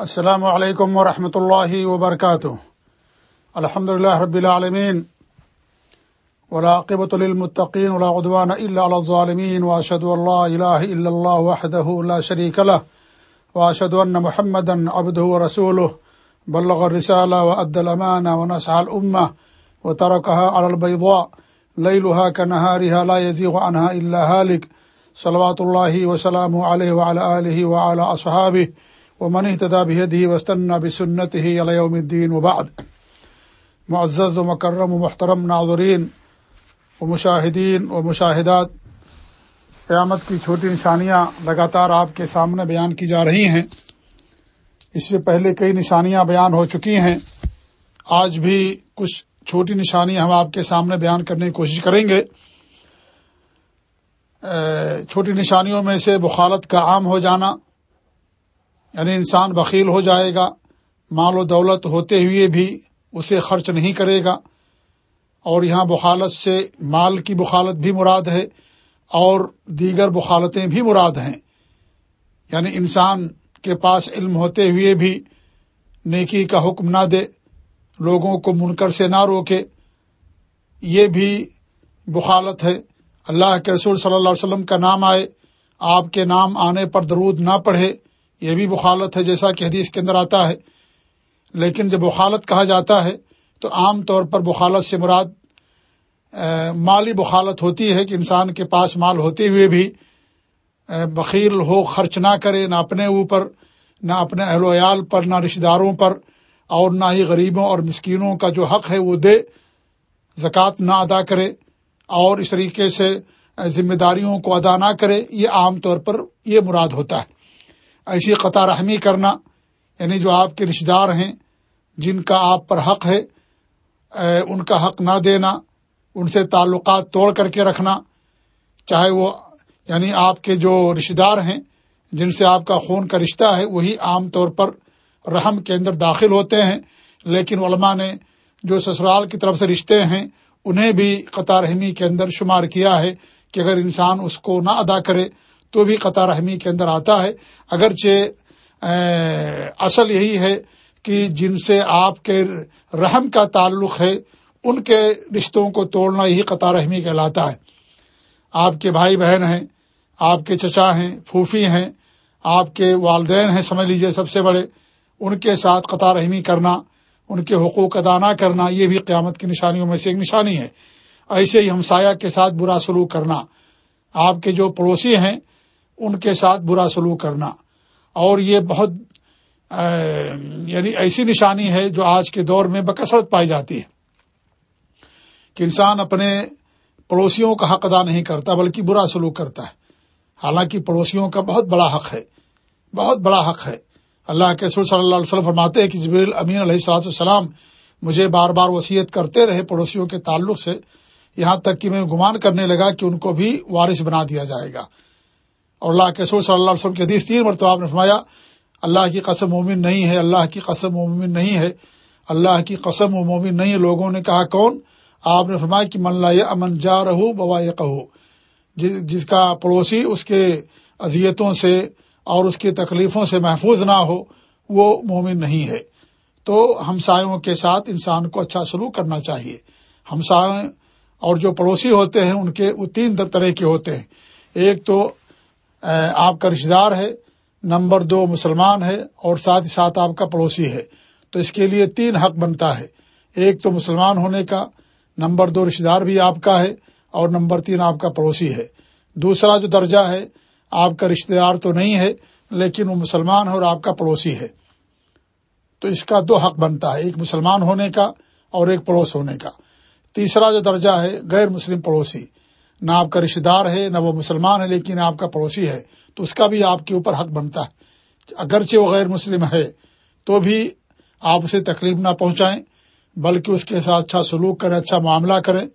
السلام علیکم ورحمۃ اللہ وبرکاتہ۔ الحمد لله رب العالمین۔ ولاقبۃ المطقین ولاقدوان اللہ الظالمین واشد اللہ الہ الا اللہ وحدہ لا شریک له واشد ان محمد عبده ورسوله بلغ الرسالة وأدى الأمانة ونسعى الأمة وتركها على البيضاء ليلها كنهارها لا يزيغ عنها إلا هالك صلوات الله وسلامه عليه وعلى آله وعلى أصحابه ومن اهتدى بهده واستنى بسنته إلى يوم الدين وبعد. معزز ومكرم ومحترم ناظرين ومشاهدين ومشاهدات، قیامت کی چھوٹی نشانیاں لگاتار آپ کے سامنے بیان کی جا رہی ہیں۔ اس سے پہلے کئی نشانیاں بیان ہو چکی ہیں۔ آج بھی کچھ چھوٹی نشانیاں ہم آپ کے سامنے بیان کرنے کی کوشش کریں گے۔ چھوٹی نشانیوں میں سے بخالت کا عام ہو جانا یعنی انسان بخیل ہو جائے گا، مال و دولت ہوتے ہوئے بھی اسے خرچ نہیں کرے گا، اور یہاں بخالت سے مال کی بخالت بھی مراد ہے اور دیگر بخالتیں بھی مراد ہیں۔ یعنی انسان کے پاس علم ہوتے ہوئے بھی نیکی کا حکم نہ دے، لوگوں کو منکر سے نہ روکے، یہ بھی بخالت ہے۔ اللہ کے رسول صلی اللہ علیہ وسلم کا نام آئے، آپ کے نام آنے پر درود نہ پڑھے یہ بھی بخالت ہے جیسا کہ حدیث کے اندر آتا ہے۔ لیکن جب بخالت کہا جاتا ہے تو عام طور پر بخالت سے مراد مالی بخالت ہوتی ہے کہ انسان کے پاس مال ہوتے ہوئے بھی بخیل ہو، خرچ نہ کرے، نہ اپنے اوپر، نہ اپنے اہل ویال پر، نہ رشتہ داروں پر، اور نہ ہی غریبوں اور مسکینوں کا جو حق ہے وہ دے، زکوٰۃ نہ ادا کرے، اور اس طریقے سے ذمہ داریوں کو ادا نہ کرے، یہ عام طور پر یہ مراد ہوتا ہے۔ ایسی قطع رحمی کرنا یعنی جو آپ کے رشتہ دار ہیں، جن کا آپ پر حق ہے ان کا حق نہ دینا، ان سے تعلقات توڑ کر کے رکھنا، چاہے وہ یعنی آپ کے جو رشتے دار ہیں، جن سے آپ کا خون کا رشتہ ہے، وہی عام طور پر رحم کے اندر داخل ہوتے ہیں۔ لیکن علماء نے جو سسرال کی طرف سے رشتے ہیں، انہیں بھی قطع رحمی کے اندر شمار کیا ہے کہ اگر انسان اس کو نہ ادا کرے تو بھی قطع رحمی کے اندر آتا ہے۔ اگرچہ اصل یہی ہے کہ جن سے آپ کے رحم کا تعلق ہے، ان کے رشتوں کو توڑنا یہی قطع رحمی کہلاتا ہے۔ آپ کے بھائی بہن ہیں، آپ کے چچا ہیں، پھوپھی ہیں، آپ کے والدین ہیں، سمجھ لیجیے سب سے بڑے، ان کے ساتھ قطع رحمی کرنا، ان کے حقوق ادا نہ کرنا، یہ بھی قیامت کی نشانیوں میں سے ایک نشانی ہے۔ ایسے ہی ہمسایہ کے ساتھ برا سلوک کرنا۔ آپ کے جو پڑوسی ہیں ان کے ساتھ برا سلوک کرنا۔ اور یہ بہت یعنی ایسی نشانی ہے جو آج کے دور میں بکثرت پائی جاتی ہے۔ کہ انسان اپنے پڑوسیوں کا حق ادا نہیں کرتا، بلکہ برا سلوک کرتا ہے۔ حالانکہ پڑوسیوں کا بہت بڑا حق ہے، بہت بڑا حق ہے۔ اللہ کے رسول صلی اللہ علیہ وسلم فرماتے ہیں کہ جبریل امین علیہ السلاۃ السلام مجھے بار بار وصیت کرتے رہے پڑوسیوں کے تعلق سے، یہاں تک کہ میں گمان کرنے لگا کہ ان کو بھی وارث بنا دیا جائے گا۔ اور اللہ کے رسول صلی اللہ علیہ وسلم کے حدیث تین مرتبہ آپ نے فرمایا، اللہ کی قسم مومن نہیں ہے، اللہ کی قسم مومن نہیں ہے، اللہ کی قسم و مومن نہیں ہے۔ لوگوں نے کہا، کون؟ آپ نے فرمایا کہ من لا امن جا رہو بوا کہو جس کا پڑوسی اس کے اذیتوں سے اور اس کی تکلیفوں سے محفوظ نہ ہو، وہ مومن نہیں ہے۔ تو ہمسایوں کے ساتھ انسان کو اچھا سلوک کرنا چاہیے۔ ہمسائے اور جو پڑوسی ہوتے ہیں، ان کے وہ تین طرح کے ہوتے ہیں۔ ایک تو آپ کا رشتے دار ہے، نمبر دو مسلمان ہے، اور ساتھ ہی ساتھ آپ کا پڑوسی ہے۔ تو اس کے لیے تین حق بنتا ہے۔ ایک تو مسلمان ہونے کا، نمبر دو رشتے دار بھی آپ کا ہے، اور نمبر تین آپ کا پڑوسی ہے۔ دوسرا جو درجہ ہے، آپ کا رشتے دار تو نہیں ہے، لیکن وہ مسلمان ہے اور آپ کا پڑوسی ہے۔ تو اس کا دو حق بنتا ہے، ایک مسلمان ہونے کا اور ایک پڑوس ہونے کا۔ تیسرا جو درجہ ہے، غیر مسلم پڑوسی۔ نہ آپ کا رشتے دار ہے، نہ وہ مسلمان ہے، لیکن آپ کا پڑوسی ہے۔ تو اس کا بھی آپ کے اوپر حق بنتا ہے۔ اگرچہ وہ غیر مسلم ہے، تو بھی آپ اسے تکلیف نہ پہنچائیں، بلکہ اس کے ساتھ اچھا سلوک کریں اچھا معاملہ کریں۔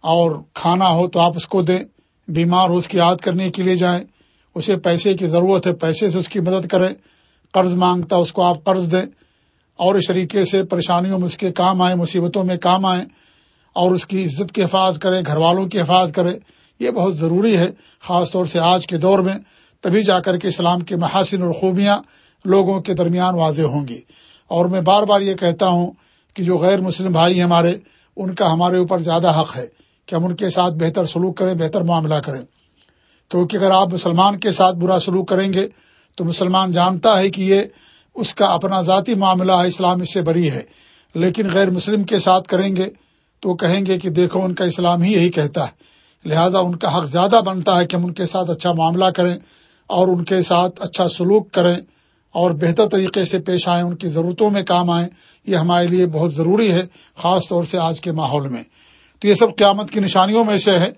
اور کھانا ہو تو آپ اس کو دیں، بیمار ہو اس کی یاد کرنے کے لیے جائیں۔ اسے پیسے کی ضرورت ہے، پیسے سے اس کی مدد کریں۔ قرض مانگتا اس کو آپ قرض دیں۔ اور اس طریقے سے پریشانیوں میں اس کے کام آئیں، مصیبتوں میں کام آئیں۔ اور اس کی عزت کی حفاظ کریں، گھر والوں کی حفاظ کریں، یہ بہت ضروری ہے، خاص طور سے آج کے دور میں، تبھی جا کر کے اسلام کے محاسن اور خوبیاں لوگوں کے درمیان واضح ہوں گی۔ اور میں بار بار یہ کہتا ہوں کہ جو غیر مسلم بھائی ہمارے، ان کا ہمارے اوپر زیادہ حق ہے کہ ہم ان کے ساتھ بہتر سلوک کریں، بہتر معاملہ کریں۔ کیونکہ اگر آپ مسلمان کے ساتھ برا سلوک کریں گے، تو مسلمان جانتا ہے کہ یہ اس کا اپنا ذاتی معاملہ ہے، اسلام اس سے بری ہے۔ لیکن غیر مسلم کے ساتھ کریں گے تو کہیں گے کہ دیکھو، ان کا اسلام ہی یہی کہتا ہے۔ لہذا ان کا حق زیادہ بنتا ہے کہ ہم ان کے ساتھ اچھا معاملہ کریں اور ان کے ساتھ اچھا سلوک کریں اور بہتر طریقے سے پیش آئیں، ان کی ضرورتوں میں کام آئیں۔ یہ ہمارے لیے بہت ضروری ہے، خاص طور سے آج کے ماحول میں۔ تو یہ سب قیامت کی نشانیوں میں سے ہے۔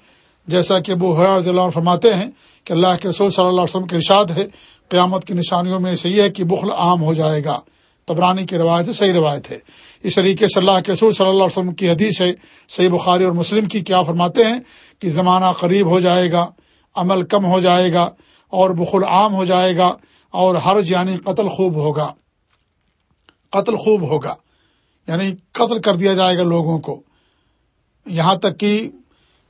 جیسا کہ ابو رضی اللہ عنہ فرماتے ہیں کہ اللہ کے رسول صلی اللہ علیہ وسلم کے ارشاد ہے، قیامت کی نشانیوں میں سے یہ ہے کہ بخل عام ہو جائے گا۔ تبرانی کی روایت ہے، صحیح روایت ہے۔ اس طریقے سے اللہ کے رسول صلی اللہ علیہ وسلم کی حدیث ہے، صحیح بخاری اور مسلم کی کیا فرماتے ہیں کہ زمانہ قریب ہو جائے گا، عمل کم ہو جائے گا اور بخل عام ہو جائے گا اور ہر یعنی قتل خوب ہوگا۔ قتل خوب ہوگا۔ یعنی قتل کر دیا جائے گا لوگوں کو۔ یہاں تک کہ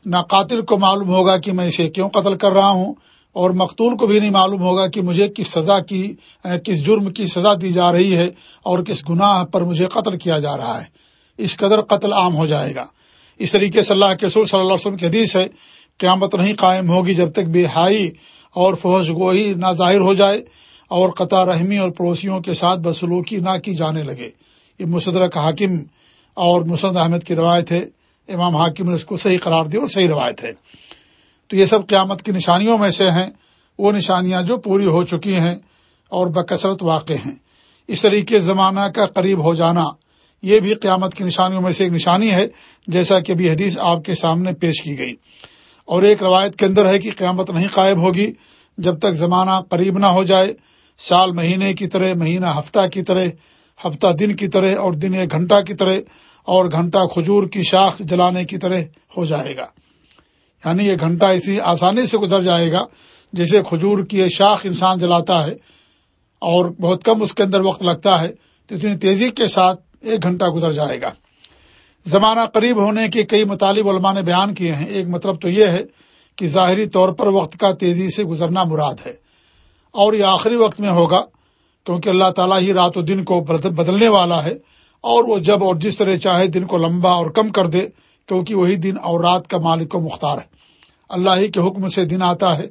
نہ قاتل کو معلوم ہوگا کہ میں اسے کیوں قتل کر رہا ہوں۔ اور مقتول کو بھی نہیں معلوم ہوگا کہ مجھے کس سزا کی کس جرم کی سزا دی جا رہی ہے اور کس گناہ پر مجھے قتل کیا جا رہا ہے۔ اس قدر قتل عام ہو جائے گا۔ اس طریقے سے اللہ کے رسول صلی اللہ علیہ وسلم کی حدیث ہے، قیامت نہیں قائم ہوگی جب تک بے حائی اور فوج گوئی نہ ظاہر ہو جائے اور قطع رحمی اور پڑوسیوں کے ساتھ بسلوکی نہ کی جانے لگے۔ یہ مصدرک حاکم اور مسد احمد کی روایت ہے۔ امام حاکم نے اس کو صحیح قرار دی اور صحیح روایت ہے۔ تو یہ سب قیامت کی نشانیوں میں سے ہیں۔ وہ نشانیاں جو پوری ہو چکی ہیں اور بکثرت واقع ہیں۔ اس طریقے زمانہ کا قریب ہو جانا یہ بھی قیامت کی نشانیوں میں سے ایک نشانی ہے، جیسا کہ ابھی حدیث آپ کے سامنے پیش کی گئی۔ اور ایک روایت کے اندر ہے کہ قیامت نہیں قائم ہوگی جب تک زمانہ قریب نہ ہو جائے۔ سال مہینے کی طرح، مہینہ، ہفتہ کی طرح، ہفتہ دن کی طرح اور دن ایک گھنٹہ کی طرح اور گھنٹہ کھجور کی شاخ جلانے کی طرح ہو جائے گا۔ یعنی یہ گھنٹہ اسی آسانی سے گزر جائے گا، جیسے کھجور کی شاخ انسان جلاتا ہے اور بہت کم اس کے اندر وقت لگتا ہے، تو اتنی تیزی کے ساتھ ایک گھنٹہ گزر جائے گا۔ زمانہ قریب ہونے کے کئی مطالب علماء نے بیان کیے ہیں۔ ایک مطلب تو یہ ہے کہ ظاہری طور پر وقت کا تیزی سے گزرنا مراد ہے۔ اور یہ آخری وقت میں ہوگا، کیونکہ اللہ تعالیٰ ہی رات و دن کو بدلنے والا ہے اور وہ جب اور جس طرح چاہے دن کو لمبا اور کم کر دے کیونکہ وہی دن اور رات کا مالک کو مختار ہے۔ اللہ ہی کے حکم سے دن آتا ہے،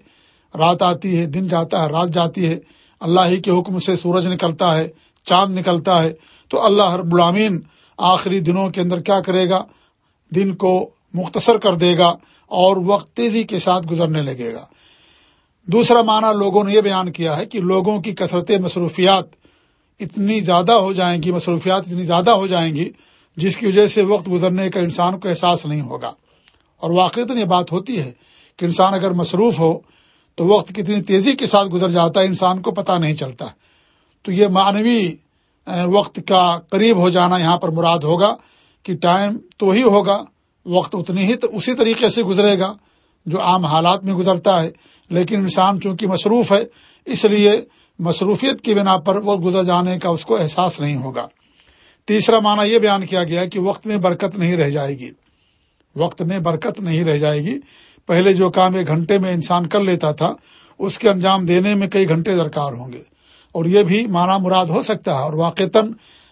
رات آتی ہے، دن جاتا ہے، رات جاتی ہے۔ اللہ ہی کے حکم سے سورج نکلتا ہے، چاند نکلتا ہے۔ تو اللہ ہر غلامین آخری دنوں کے اندر کیا کرے گا؟ دن کو مختصر کر دے گا اور وقت تیزی کے ساتھ گزرنے لگے گا۔ دوسرا معنی لوگوں نے یہ بیان کیا ہے کہ لوگوں کی کثرت مصروفیات اتنی زیادہ ہو جائیں گی، مصروفیات اتنی زیادہ ہو جائیں گی جس کی وجہ سے وقت گزرنے کا انسان کو احساس نہیں ہوگا۔ اور واقع یہ بات ہوتی ہے کہ انسان اگر مصروف ہو تو وقت کتنی تیزی کے ساتھ گزر جاتا ہے، انسان کو پتہ نہیں چلتا۔ تو یہ معنوی وقت کا قریب ہو جانا یہاں پر مراد ہوگا کہ ٹائم تو ہی ہوگا، وقت اتنی ہی اسی طریقے سے گزرے گا جو عام حالات میں گزرتا ہے۔ لیکن انسان چونکہ مصروف ہے، اس لیے مصروفیت کی بنا پر وہ گزر جانے کا اس کو احساس نہیں ہوگا۔ تیسرا معنی یہ بیان کیا گیا کہ وقت میں برکت نہیں رہ جائے گی۔ وقت میں برکت نہیں رہ جائے گی۔ پہلے جو کام ایک گھنٹے میں انسان کر لیتا تھا، اس کے انجام دینے میں کئی گھنٹے درکار ہوں گے۔ اور یہ بھی معنی مراد ہو سکتا ہے۔ اور واقعتاً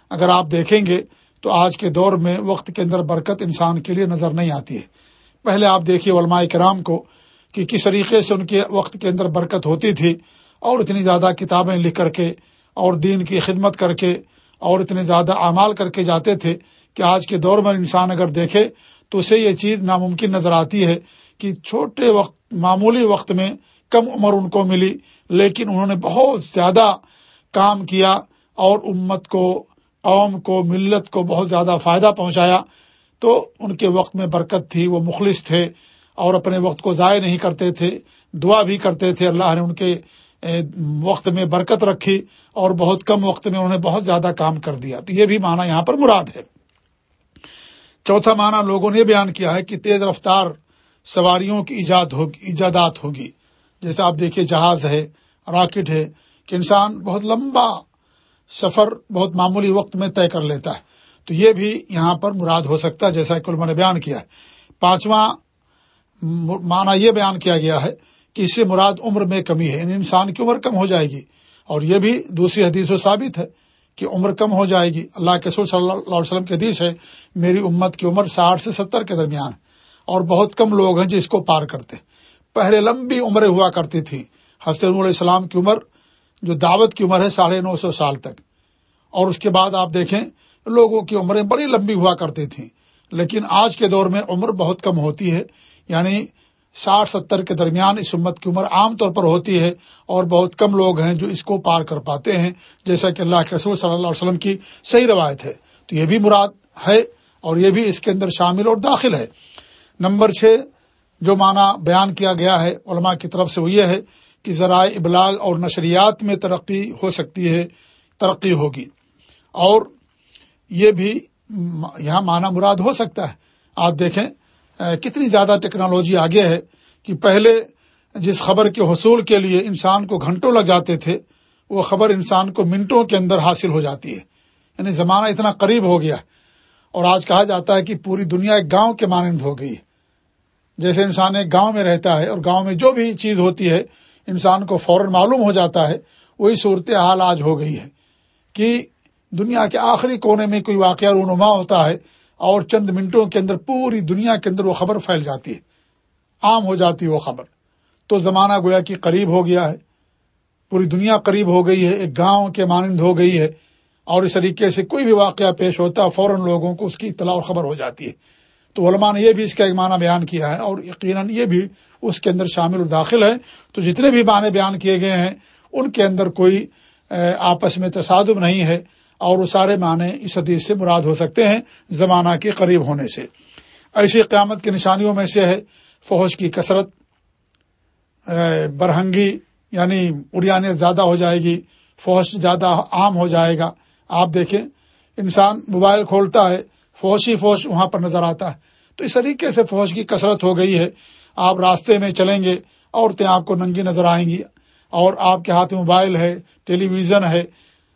اگر آپ دیکھیں گے تو آج کے دور میں وقت کے اندر برکت انسان کے لیے نظر نہیں آتی ہے۔ پہلے آپ دیکھیے علماء کرام کو کہ کس طریقے سے ان کے وقت کے اندر برکت ہوتی تھی اور اتنی زیادہ کتابیں لکھ کر کے اور دین کی خدمت کر کے اور اتنے زیادہ اعمال کر کے جاتے تھے کہ آج کے دور میں انسان اگر دیکھے تو اسے یہ چیز ناممکن نظر آتی ہے کہ چھوٹے وقت، معمولی وقت میں کم عمر ان کو ملی، لیکن انہوں نے بہت زیادہ کام کیا اور امت کو، قوم کو، ملت کو بہت زیادہ فائدہ پہنچایا۔ تو ان کے وقت میں برکت تھی، وہ مخلص تھے اور اپنے وقت کو ضائع نہیں کرتے تھے، دعا بھی کرتے تھے۔ اللہ نے ان کے وقت میں برکت رکھی اور بہت کم وقت میں انہوں نے بہت زیادہ کام کر دیا۔ تو یہ بھی معنی یہاں پر مراد ہے۔ چوتھا معنی لوگوں نے بیان کیا ہے کہ تیز رفتار سواریوں کی ایجاد ہوگی، ایجادات ہوگی۔ جیسے آپ دیکھیے، جہاز ہے، راکٹ ہے کہ انسان بہت لمبا سفر بہت معمولی وقت میں طے کر لیتا ہے۔ تو یہ بھی یہاں پر مراد ہو سکتا ہے، جیسا کہ نے بیان کیا ہے۔ پانچواں معنی یہ بیان کیا گیا ہے کہ اس سے مراد عمر میں کمی ہے یعنی انسان کی عمر کم ہو جائے گی۔ اور یہ بھی دوسری حدیث و ثابت ہے کہ عمر کم ہو جائے گی۔ اللہ کے سور صلی اللہ علیہ وسلم کی حدیث ہے، میری امت کی عمر ساٹھ سے ستر کے درمیان اور بہت کم لوگ ہیں جو اس کو پار کرتے پہلے لمبی عمریں ہوا کرتی تھی حضرت علیہ السلام کی عمر، جو دعوت کی عمر ہے، ساڑھے نو سو سال تک۔ اور اس کے بعد آپ دیکھیں، لوگوں کی عمریں بڑی لمبی ہوا کرتی تھیں۔ لیکن آج کے دور میں عمر بہت کم ہوتی ہے یعنی ساٹھ ستر کے درمیان اس امت کی عمر عام طور پر ہوتی ہے اور بہت کم لوگ ہیں جو اس کو پار کر پاتے ہیں، جیسا کہ اللہ کے رسول صلی اللہ علیہ وسلم کی صحیح روایت ہے۔ تو یہ بھی مراد ہے اور یہ بھی اس کے اندر شامل اور داخل ہے۔ نمبر چھ، جو معنی بیان کیا گیا ہے، علماء کی طرف سے وہ یہ ہے کہ ذرائع ابلاغ اور نشریات میں ترقی ہو سکتی ہے، ترقی ہوگی۔ اور یہ بھی یہاں معنی مراد ہو سکتا ہے۔ آپ دیکھیں کتنی زیادہ ٹیکنالوجی آگے ہے کہ پہلے جس خبر کے حصول کے لیے انسان کو گھنٹوں لگ جاتے تھے، وہ خبر انسان کو منٹوں کے اندر حاصل ہو جاتی ہے۔ یعنی زمانہ اتنا قریب ہو گیا اور آج کہا جاتا ہے کہ پوری دنیا ایک گاؤں کے مانند ہو گئی ہے۔ جیسے انسان ایک گاؤں میں رہتا ہے اور گاؤں میں جو بھی چیز ہوتی ہے، انسان کو فوراً معلوم ہو جاتا ہے، وہی صورت حال آج ہو گئی ہے۔ کہ دنیا کے آخری کونے میں کوئی واقعہ رونما ہوتا ہے اور چند منٹوں کے اندر پوری دنیا کے اندر وہ خبر پھیل جاتی ہے۔ عام ہو جاتی ہے وہ خبر۔ تو زمانہ گویا کہ قریب ہو گیا ہے۔ پوری دنیا قریب ہو گئی ہے، ایک گاؤں کے مانند ہو گئی ہے۔ اور اس طریقے سے کوئی بھی واقعہ پیش ہوتا ہے فوراً لوگوں کو اس کی اطلاع اور خبر ہو جاتی ہے۔ تو علماء نے یہ بھی اس کا ایک معنی بیان کیا ہے اور یقیناً یہ بھی اس کے اندر شامل اور داخل ہے۔ تو جتنے بھی معنی بیان کیے گئے ہیں، ان کے اندر کوئی آپس میں تصادم نہیں ہے۔ اور وہ سارے معنی اس حدیث سے مراد ہو سکتے ہیں زمانہ کے قریب ہونے سے۔ ایسی قیامت کی نشانیوں میں سے ہے فوج کی کثرت برہنگی یعنی اریانیت زیادہ ہو جائے گی، فوج زیادہ عام ہو جائے گا۔ آپ دیکھیں، انسان موبائل کھولتا ہے، فوج ہی فوج وہاں پر نظر آتا ہے۔ تو اس طریقے سے فوج کی کثرت ہو گئی ہے۔ آپ راستے میں چلیں گے، عورتیں آپ کو ننگی نظر آئیں گی اور آپ کے ہاتھ موبائل ہے، ٹیلی ویژن ہے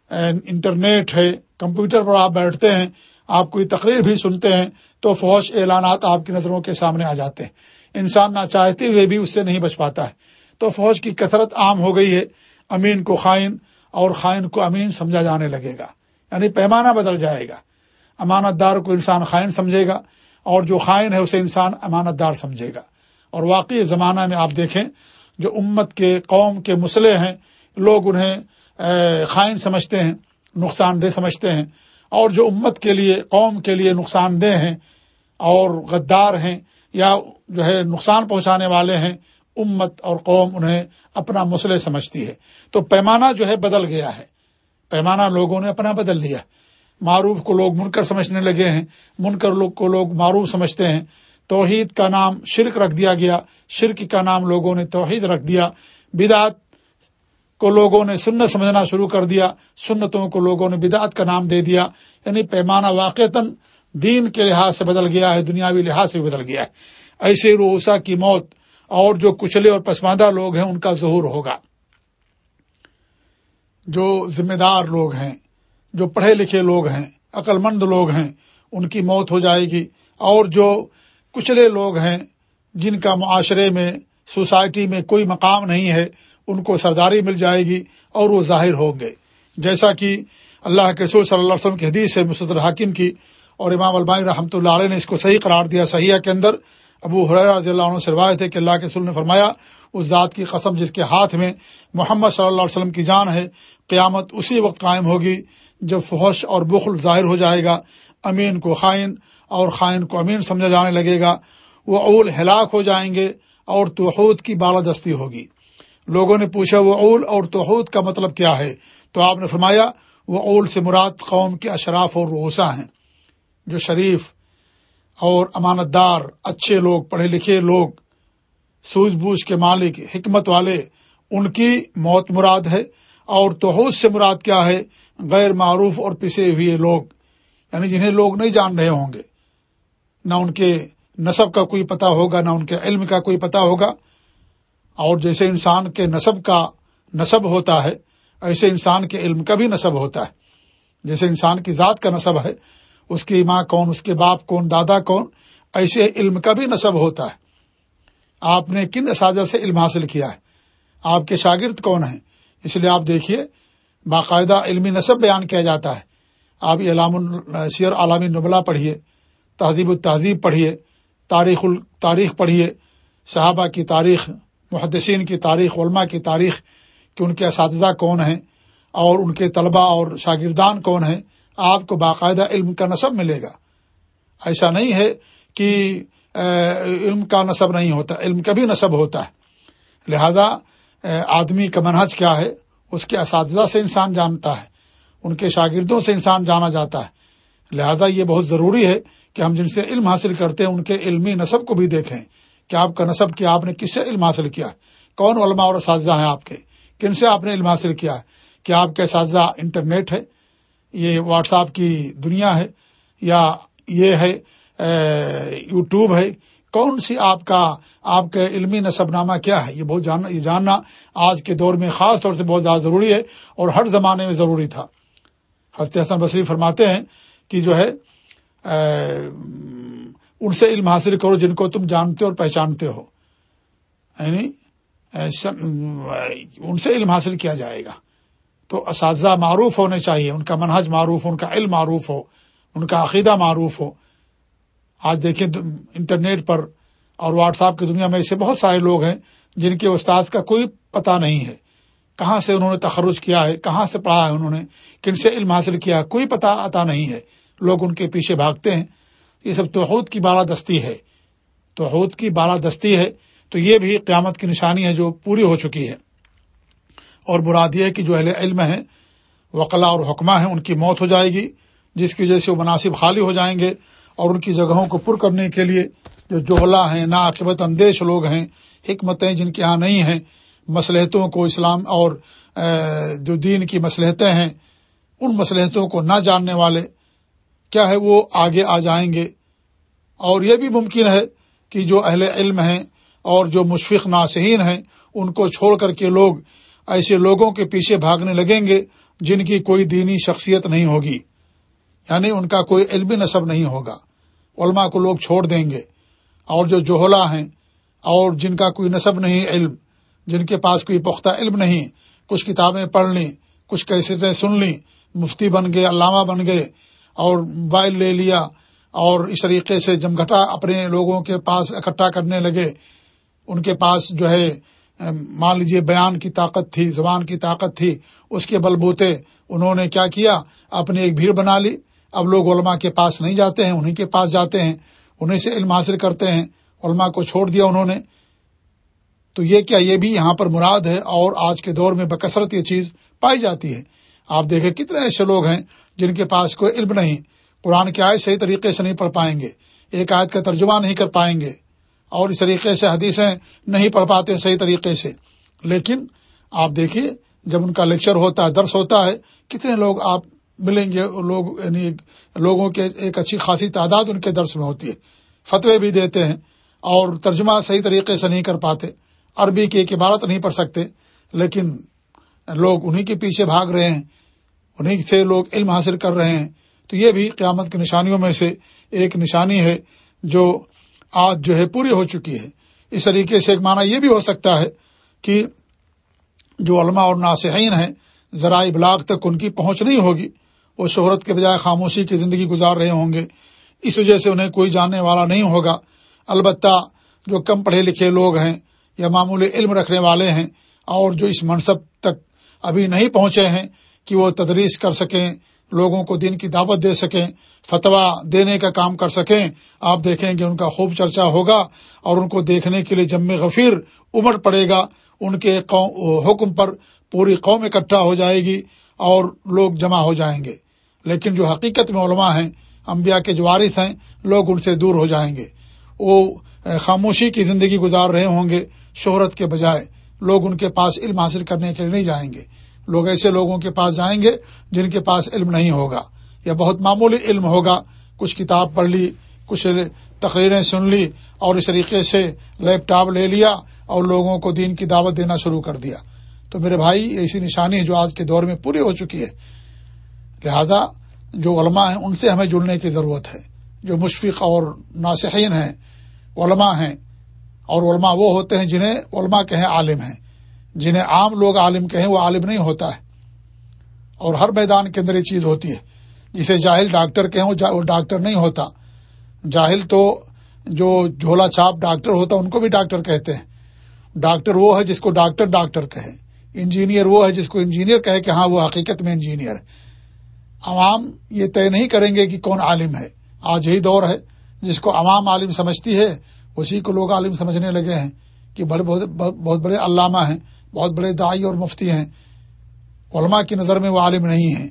انٹرنیٹ ہے کمپیوٹر پر آپ بیٹھتے ہیں، آپ کوئی تقریر بھی سنتے ہیں، تو فوج اعلانات آپ کی نظروں کے سامنے آ جاتے ہیں۔ انسان نہ چاہتے ہوئے بھی اس سے نہیں بچ پاتا ہے۔ تو فوج کی کثرت عام ہو گئی ہے۔ امین کو خائن اور خائن کو امین سمجھا جانے لگے گا۔ یعنی پیمانہ بدل جائے گا۔ امانت دار کو انسان خائن سمجھے گا اور جو خائن ہے اسے انسان امانت دار سمجھے گا۔ اور واقعی زمانہ میں آپ دیکھیں جو امت کے قوم کے مسئلے ہیں، لوگ انہیں خائن سمجھتے ہیں، نقصان دہ سمجھتے ہیں، اور جو امت کے لیے، قوم کے لیے نقصان دہ ہیں اور غدار ہیں یا جو ہے نقصان پہنچانے والے ہیں، امت اور قوم انہیں اپنا مسئلہ سمجھتی ہے۔ تو پیمانہ جو ہے بدل گیا ہے۔ پیمانہ لوگوں نے اپنا بدل لیا۔ معروف کو لوگ منکر سمجھنے لگے ہیں، منکر لوگ کو لوگ معروف سمجھتے ہیں۔ توحید کا نام شرک رکھ دیا گیا۔ شرک کا نام لوگوں نے توحید رکھ دیا۔ بدعت کو لوگوں نے سنت سمجھنا شروع کر دیا، سنتوں کو لوگوں نے بدعت کا نام دے دیا یعنی پیمانہ واقعتاً دین کے لحاظ سے بدل گیا ہے، دنیاوی لحاظ سے بدل گیا ہے۔ ایسے روسا کی موت، اور جو کچلے اور پسماندہ لوگ ہیں، ان کا ظہور ہوگا۔ جو ذمہ دار لوگ ہیں، جو پڑھے لکھے لوگ ہیں عقل مند لوگ ہیں، ان کی موت ہو جائے گی۔ اور جو کچلے لوگ ہیں، جن کا معاشرے میں، سوسائٹی میں کوئی مقام نہیں ہے ان کو سرداری مل جائے گی اور وہ ظاہر ہوں گے۔ جیسا کہ اللہ کے رسول صلی اللہ علیہ وسلم کی حدیث ہے مصدر حاکم کی اور امام البانی رحمۃ اللہ علیہ نے اس کو صحیح قرار دیا صحیح کے اندر۔ ابو حرا رضی اللہ عنہ سے روایت ہے کہ اللہ کے رسول نے فرمایا، اس ذات کی قسم جس کے ہاتھ میں محمد صلی اللہ علیہ وسلم کی جان ہے، قیامت اسی وقت قائم ہوگی جب فحش اور بخل ظاہر ہو جائے گا، امین کو خائن اور خائن کو امین سمجھا جانے لگے گا۔ وہ اول ہلاک ہو جائیں گے اور توحود کی بالادستی ہوگی۔ لوگوں نے پوچھا، وہ اول اور توحود کا مطلب کیا ہے؟ تو آپ نے فرمایا، وہ اول سے مراد قوم کے اشراف اور روسا ہیں۔ جو شریف اور امانت دار اچھے لوگ، پڑھے لکھے لوگ، سوجھ بوجھ کے مالک، حکمت والے، ان کی موت مراد ہے۔ اور توحود سے مراد کیا ہے؟ غیر معروف اور پسے ہوئے لوگ یعنی جنہیں لوگ نہیں جان رہے ہوں گے۔ نہ ان کے نصب کا کوئی پتہ ہوگا، نہ ان کے علم کا کوئی پتہ ہوگا۔ اور جیسے انسان کے نصب کا نصب ہوتا ہے، ایسے انسان کے علم کا بھی نصب ہوتا ہے۔ جیسے انسان کی ذات کا نصب ہے، اس کی ماں کون، اس کے باپ کون، دادا کون، ایسے علم کا بھی نصب ہوتا ہے۔ آپ نے کن اساتذہ سے علم حاصل کیا ہے؟ آپ کے شاگرد کون ہیں؟ اس لیے آپ دیکھیے، باقاعدہ علمی نصب بیان کیا جاتا ہے۔ آپ علام سیر عالمی نبلا پڑھیے، تہذیب التہذیب پڑھیے، تاریخ التاریخ پڑھیے، صحابہ کی تاریخ محدثین کی تاریخ، علماء کی تاریخ کہ ان کے اساتذہ کون ہیں اور ان کے طلبہ اور شاگردان کون ہیں، آپ کو باقاعدہ علم کا نصب ملے گا۔ ایسا نہیں ہے کہ علم کا نصب نہیں ہوتا، علم کا بھی نصب ہوتا ہے۔ لہذا آدمی کا منحج کیا ہے؟ اس کے اساتذہ سے انسان جانتا ہے، ان کے شاگردوں سے انسان جانا جاتا ہے۔ لہذا یہ بہت ضروری ہے کہ ہم جن سے علم حاصل کرتے ہیں، ان کے علمی نصب کو بھی دیکھیں۔ کہ آپ کا نصب کیا آپ نے کس سے علم حاصل کیا کون علماء اور اساتذہ ہیں آپ کے؟ کن سے آپ نے علم حاصل کیا کیا آپ کے اساتذہ انٹرنیٹ ہے، یہ واٹس ایپ کی دنیا ہے، یا یہ ہے یوٹیوب ہے، کون سی آپ کا آپ کا علمی نصب نامہ کیا ہے؟ یہ بہت جاننا، یہ جاننا آج کے دور میں خاص طور سے بہت زیادہ ضروری ہے اور ہر زمانے میں ضروری تھا۔ حضرت حسن بصری فرماتے ہیں کہ جو ہے ان سے علم حاصل کرو جن کو تم جانتے اور پہچانتے ہو۔ یعنی ان سے علم حاصل کیا جائے گا۔ تو اساتذہ معروف ہونے چاہیے، ان کا منہج معروف ہو، ان کا علم معروف ہو، ان کا عقیدہ معروف ہو۔ آج دیکھیں انٹرنیٹ پر اور واٹس ایپ کی دنیا میں ایسے بہت سارے لوگ ہیں جن کے استاذ کا کوئی پتہ نہیں ہے۔ کہاں سے انہوں نے تخرج کیا ہے، کہاں سے پڑھا ہے انہوں نے، کن سے علم حاصل کیا ہے، کوئی پتہ آتا نہیں ہے۔ لوگ ان کے پیچھے بھاگتے ہیں۔ یہ سب توحود کی بالادستی ہے۔ توحود کی بالادستی ہے تو یہ بھی قیامت کی نشانی ہے جو پوری ہو چکی ہے۔ اور مراد یہ ہے کہ جو اہل علم ہیں، وقلا اور حکمہ ہیں، ان کی موت ہو جائے گی، جس کی وجہ سے وہ مناسب خالی ہو جائیں گے۔ اور ان کی جگہوں کو پر کرنے کے لیے جو جوہلا ہیں ناقبت اندیش لوگ ہیں، حکمتیں جن کے ہاں نہیں ہیں مسلحتوں کو اسلام اور جو دین کی مسلحتیں ہیں، ان مسلحتوں کو نہ جاننے والے کیا ہے وہ آگے آ جائیں گے؟ اور یہ بھی ممکن ہے کہ جو اہل علم ہیں اور جو مشفق ناصحین ہیں، ان کو چھوڑ کر کے لوگ ایسے لوگوں کے پیچھے بھاگنے لگیں گے جن کی کوئی دینی شخصیت نہیں ہوگی۔ یعنی ان کا کوئی علمی نصب نہیں ہوگا۔ علماء کو لوگ چھوڑ دیں گے۔ اور جو جوہلا ہیں، اور جن کا کوئی نصب نہیں علم، جن کے پاس کوئی پختہ علم نہیں، کچھ کتابیں پڑھ لیں، کچھ کیسے سن لیں، مفتی بن گئے، علامہ بن گئے، اور موبائل لے لیا اور اس طریقے سے جمگھٹا اپنے لوگوں کے پاس اکٹھا کرنے لگے۔ ان کے پاس جو ہے مان لیجیے بیان کی طاقت تھی، زبان کی طاقت تھی، اس کے بل بوتے انہوں نے کیا کیا؟ اپنی ایک بھیڑ بنا لی۔ اب لوگ علماء کے پاس نہیں جاتے ہیں انہیں کے پاس جاتے ہیں انہیں سے علم حاصل کرتے ہیں۔ علماء کو چھوڑ دیا انہوں نے۔ تو یہ کیا، یہ بھی یہاں پر مراد ہے اور آج کے دور میں بکثرت یہ چیز پائی جاتی ہے۔ آپ دیکھیں کتنے ایسے لوگ ہیں جن کے پاس کوئی علم نہیں۔ قرآن کی آیت صحیح طریقے سے نہیں پڑھ پائیں گے۔ ایک آیت کا ترجمہ نہیں کر پائیں گے۔ اور اس طریقے سے حدیثیں نہیں پڑھ پاتے صحیح طریقے سے۔ لیکن آپ دیکھیے، جب ان کا لیکچر ہوتا ہے، درس ہوتا ہے، کتنے لوگ آپ ملیں گے؟ لوگ یعنی لوگوں کے ایک اچھی خاصی تعداد ان کے درس میں ہوتی ہے۔ فتوے بھی دیتے ہیں اور ترجمہ صحیح طریقے سے نہیں کر پاتے۔ عربی کی ایک عبارت نہیں پڑھ سکتے۔ لیکن لوگ انہیں کے پیچھے بھاگ رہے ہیں۔ انہیں سے لوگ علم حاصل کر رہے ہیں۔ تو یہ بھی قیامت کی نشانیوں میں سے ایک نشانی ہے جو آج جو ہے پوری ہو چکی ہے۔ اس طریقے سے ایک معنی یہ بھی ہو سکتا ہے کہ جو علماء اور ناصحین ہیں، ذرائع ابلاغ تک ان کی پہنچ نہیں ہوگی، وہ شہرت کے بجائے خاموشی کی زندگی گزار رہے ہوں گے۔ اس وجہ سے انہیں کوئی جاننے والا نہیں ہوگا۔ البتہ جو کم پڑھے لکھے لوگ ہیں یا معمولی علم رکھنے والے ہیں اور جو اس منصب تک ابھی نہیں پہنچے ہیں کہ وہ تدریس کر سکیں لوگوں کو دین کی دعوت دے سکیں فتوا دینے کا کام کر سکیں۔ آپ دیکھیں گے ان کا خوب چرچا ہوگا اور ان کو دیکھنے کے لیے جم غفیر امڑ پڑے گا۔ ان کے حکم پر پوری قوم اکٹھا ہو جائے گی اور لوگ جمع ہو جائیں گے۔ لیکن جو حقیقت میں علماء ہیں، انبیاء کے جو وارث ہیں، لوگ ان سے دور ہو جائیں گے۔ وہ خاموشی کی زندگی گزار رہے ہوں گے شہرت کے بجائے۔ لوگ ان کے پاس علم حاصل کرنے کے لیے نہیں جائیں گے۔ لوگ ایسے لوگوں کے پاس جائیں گے جن کے پاس علم نہیں ہوگا یا بہت معمولی علم ہوگا۔ کچھ کتاب پڑھ لی، کچھ تقریریں سن لی اور اس طریقے سے لیپ ٹاپ لے لیا اور لوگوں کو دین کی دعوت دینا شروع کر دیا۔ تو میرے بھائی ایسی نشانی ہے جو آج کے دور میں پوری ہو چکی ہے۔ لہذا جو علماء ہیں، ان سے ہمیں جڑنے کی ضرورت ہے۔ جو مشفق اور ناصحین ہیں، علماء ہیں اور علماء وہ ہوتے ہیں جنہیں علماء کہیں عالم ہیں۔ جنہیں عام لوگ عالم کہیں وہ عالم نہیں ہوتا ہے۔ اور ہر میدان کے اندر یہ چیز ہوتی ہے۔ جسے جاہل ڈاکٹر کہیں وہ ڈاکٹر نہیں ہوتا۔ جاہل تو جو جھولا چھاپ ڈاکٹر ہوتا ان کو بھی ڈاکٹر کہتے ہیں۔ ڈاکٹر وہ ہے جس کو ڈاکٹر ڈاکٹر کہے۔ انجینئر وہ ہے جس کو انجینئر کہے کہ ہاں وہ حقیقت میں انجینئر ہے۔ عوام یہ طے نہیں کریں گے کہ کون عالم ہے۔ آج یہی دور ہے۔ جس کو عوام عالم سمجھتی ہے، اسی کو لوگ عالم سمجھنے لگے ہیں کہ بڑے بہت بڑے علامہ ہیں۔ بہت بڑے دائی اور مفتی ہیں۔ علماء کی نظر میں وہ عالم نہیں ہیں۔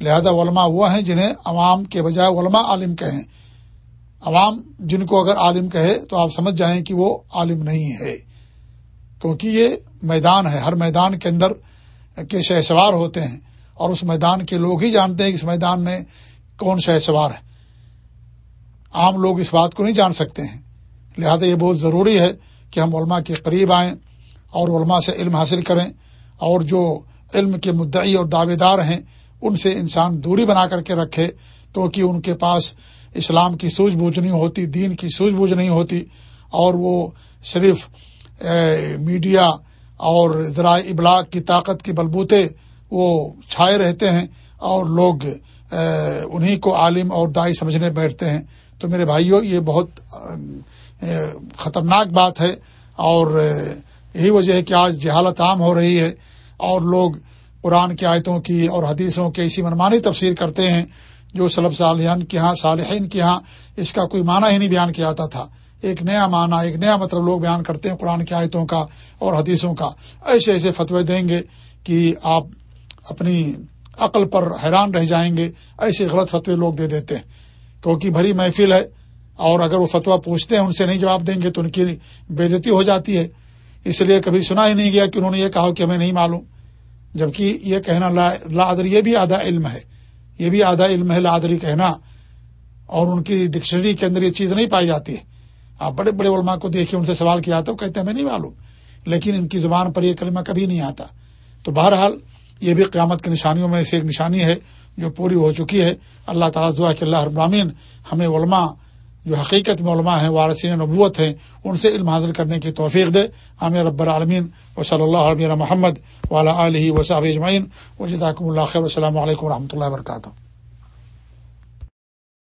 لہذا علماء وہ ہیں جنہیں عوام کے بجائے علماء عالم کہیں۔ عوام جن کو اگر عالم کہے تو آپ سمجھ جائیں کہ وہ عالم نہیں ہے۔ کیونکہ یہ میدان ہے، ہر میدان کے اندر کے شہ سوار ہوتے ہیں۔ اور اس میدان کے لوگ ہی جانتے ہیں کہ اس میدان میں کون شہ سوار ہے۔ عام لوگ اس بات کو نہیں جان سکتے ہیں۔ لہذا یہ بہت ضروری ہے کہ ہم علماء کے قریب آئیں۔ اور علماء سے علم حاصل کریں اور جو علم کے مدعی اور دعوے دار ہیں، ان سے انسان دوری بنا کر کے رکھے کیونکہ ان کے پاس اسلام کی سوجھ بوجھ نہیں ہوتی، دین کی سوجھ بوجھ نہیں ہوتی اور وہ صرف میڈیا اور ذرائع ابلاغ کی طاقت کے بلبوتے وہ چھائے رہتے ہیں اور لوگ انہیں کو عالم اور دائی سمجھنے بیٹھتے ہیں۔ تو میرے بھائیوں یہ بہت خطرناک بات ہے اور یہی وجہ ہے کہ آج جہالت عام ہو رہی ہے اور لوگ قرآن کی آیتوں کی اور حدیثوں کی ایسی منمانی تفسیر کرتے ہیں جو سلب صالحین کے ہاں صالحین کے ہاں اس کا کوئی معنی ہی نہیں بیان کیا جاتا تھا۔ ایک نیا معنی، ایک نیا مطلب لوگ بیان کرتے ہیں قرآن کی آیتوں کا اور حدیثوں کا۔ ایسے ایسے فتوے دیں گے کہ آپ اپنی عقل پر حیران رہ جائیں گے، ایسے غلط فتوے لوگ دے دیتے ہیں۔ کیونکہ بھری محفل ہے اور اگر وہ فتوا پوچھتے ہیں، ان سے نہیں جواب دیں گے تو ان کی بےزتی ہو جاتی ہے۔ اس لیے کبھی سنا ہی نہیں گیا کہ انہوں نے یہ کہا کہ ہمیں نہیں معلوم۔ جبکہ یہ کہنا لا ادر یہ بھی آدھا علم ہے۔ یہ بھی آدھا علم ہے لادری کہنا۔ اور ان کی ڈکشنری کے اندر یہ چیز نہیں پائی جاتی ہے۔ آپ بڑے بڑے علماء کو دیکھیے، ان سے سوال کیا تو کہتے ہیں، ہمیں نہیں معلوم۔ لیکن ان کی زبان پر یہ کلمہ کبھی نہیں آتا۔ تو بہرحال یہ بھی قیامت کی نشانیوں میں سے ایک نشانی ہے جو پوری ہو چکی ہے۔ اللہ تعالیٰ دعا کہ اللہ ابرامین ہمیں علماء جو حقیقت میں علماء ہیں، وارثین نبوت ہیں، ان سے علم حاصل کرنے کی توفیق دے۔ عامر رب العالمین۔ و صلی اللہ علیہ محمد ولا علیہ وصحب اجمعین۔ و جزاکم اللہ خیر۔ السلام علیکم و رحمۃ اللہ وبرکاتہ۔